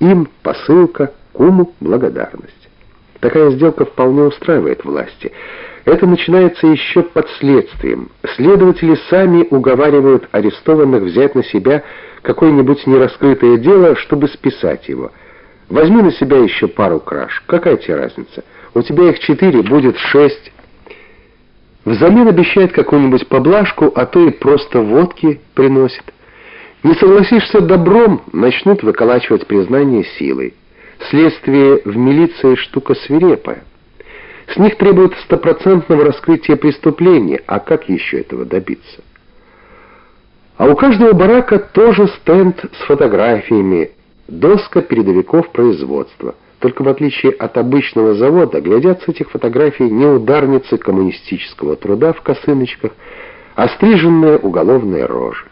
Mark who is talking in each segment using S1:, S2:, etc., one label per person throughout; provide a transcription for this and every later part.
S1: им посылка, куму благодарность. Такая сделка вполне устраивает власти. Это начинается еще под следствием. Следователи сами уговаривают арестованных взять на себя какое-нибудь нераскрытое дело, чтобы списать его. Возьми на себя еще пару краж. Какая тебе разница? У тебя их четыре, будет шесть. Взамен обещает какую-нибудь поблажку, а то и просто водки приносит. Не согласишься добром, начнут выколачивать признание силой. Следствие в милиции штука свирепая. С них требуют стопроцентного раскрытия преступления, а как еще этого добиться? А у каждого барака тоже стенд с фотографиями, доска передовиков производства. Только в отличие от обычного завода, глядят с этих фотографий не ударницы коммунистического труда в косыночках, а стриженные уголовные рожи.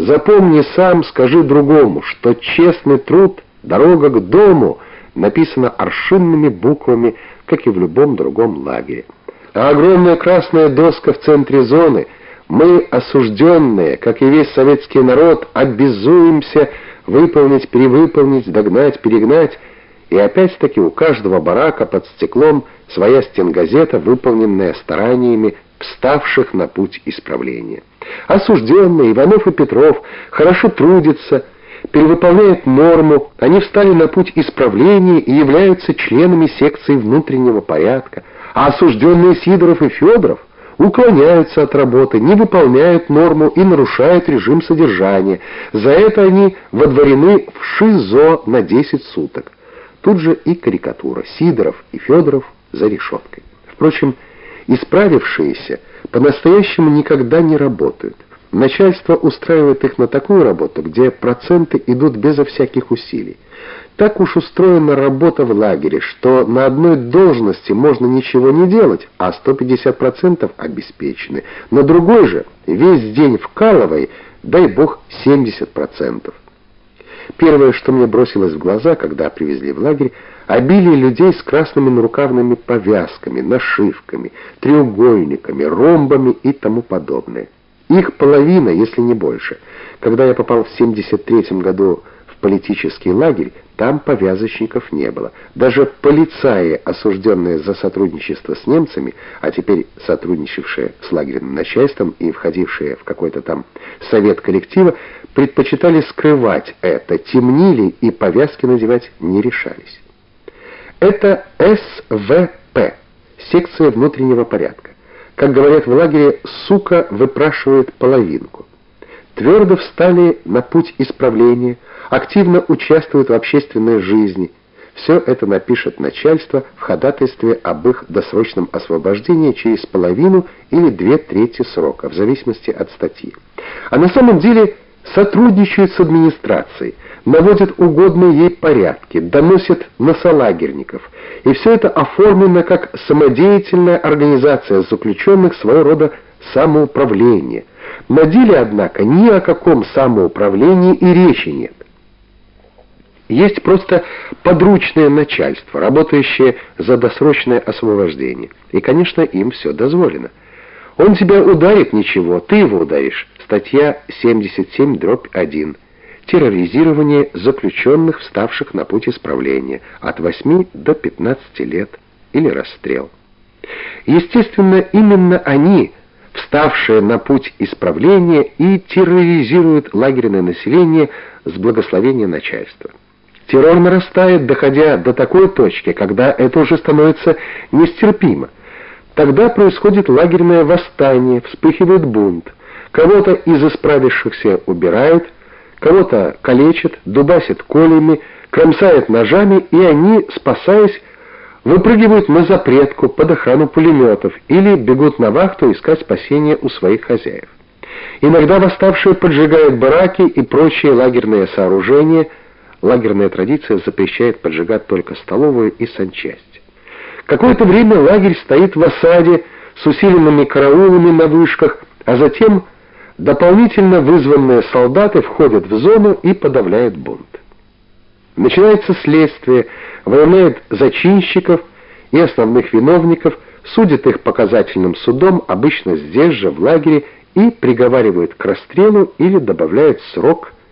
S1: Запомни сам, скажи другому, что честный труд — дорога к дому — написано аршинными буквами, как и в любом другом лагере. А огромная красная доска в центре зоны мы, осужденные, как и весь советский народ, обязуемся выполнить, перевыполнить, догнать, перегнать, и опять-таки у каждого барака под стеклом своя стенгазета, выполненная стараниями вставших на путь исправления. Осужденные Иванов и Петров хорошо трудятся, перевыполняют норму, они встали на путь исправления и являются членами секции внутреннего порядка, а осужденные Сидоров и Федоров уклоняются от работы, не выполняют норму и нарушают режим содержания. За это они водворены в ШИЗО на 10 суток. Тут же и карикатура. Сидоров и Федоров за решеткой. Впрочем, исправившиеся по-настоящему никогда не работают. Начальство устраивает их на такую работу, где проценты идут безо всяких усилий. Так уж устроена работа в лагере, что на одной должности можно ничего не делать, а 150% обеспечены. На другой же весь день вкалывай, дай бог 70%. Первое, что мне бросилось в глаза, когда привезли в лагерь, обилие людей с красными нарукавными повязками, нашивками, треугольниками, ромбами и тому подобное. Их половина, если не больше. Когда я попал в 73 году политический лагерь, там повязочников не было. Даже полицаи, осужденные за сотрудничество с немцами, а теперь сотрудничавшие с лагерным начальством и входившие в какой-то там совет коллектива, предпочитали скрывать это, темнили и повязки надевать не решались. Это СВП, секция внутреннего порядка. Как говорят в лагере, сука выпрашивает половинку. Твердо встали на путь исправления, активно участвуют в общественной жизни. Все это напишет начальство в ходатайстве об их досрочном освобождении через половину или две трети срока, в зависимости от статьи. А на самом деле сотрудничают с администрацией, наводят угодные ей порядки, доносят на солагерников. И все это оформлено как самодеятельная организация заключенных своего рода самоуправления. На деле, однако, ни о каком самоуправлении и речи нет. Есть просто подручное начальство, работающее за досрочное освобождение. И, конечно, им все дозволено. Он тебя ударит, ничего, ты его ударишь. Статья 77, дробь 1 терроризирование заключенных, вставших на путь исправления, от 8 до 15 лет, или расстрел. Естественно, именно они, вставшие на путь исправления, и терроризируют лагерное население с благословения начальства. Террор нарастает, доходя до такой точки, когда это уже становится нестерпимо. Тогда происходит лагерное восстание, вспыхивает бунт. Кого-то из исправившихся убирают, Кого-то калечат, дубасят колями, кромсают ножами, и они, спасаясь, выпрыгивают на запретку под охрану пулеметов или бегут на вахту искать спасения у своих хозяев. Иногда восставшие поджигают бараки и прочие лагерные сооружения. Лагерная традиция запрещает поджигать только столовую и санчасть. Какое-то время лагерь стоит в осаде с усиленными караулами на вышках, а затем Дополнительно вызванные солдаты входят в зону и подавляют бунт. Начинается следствие, выявляют зачинщиков и основных виновников, судят их показательным судом, обычно здесь же, в лагере, и приговаривают к расстрелу или добавляют срок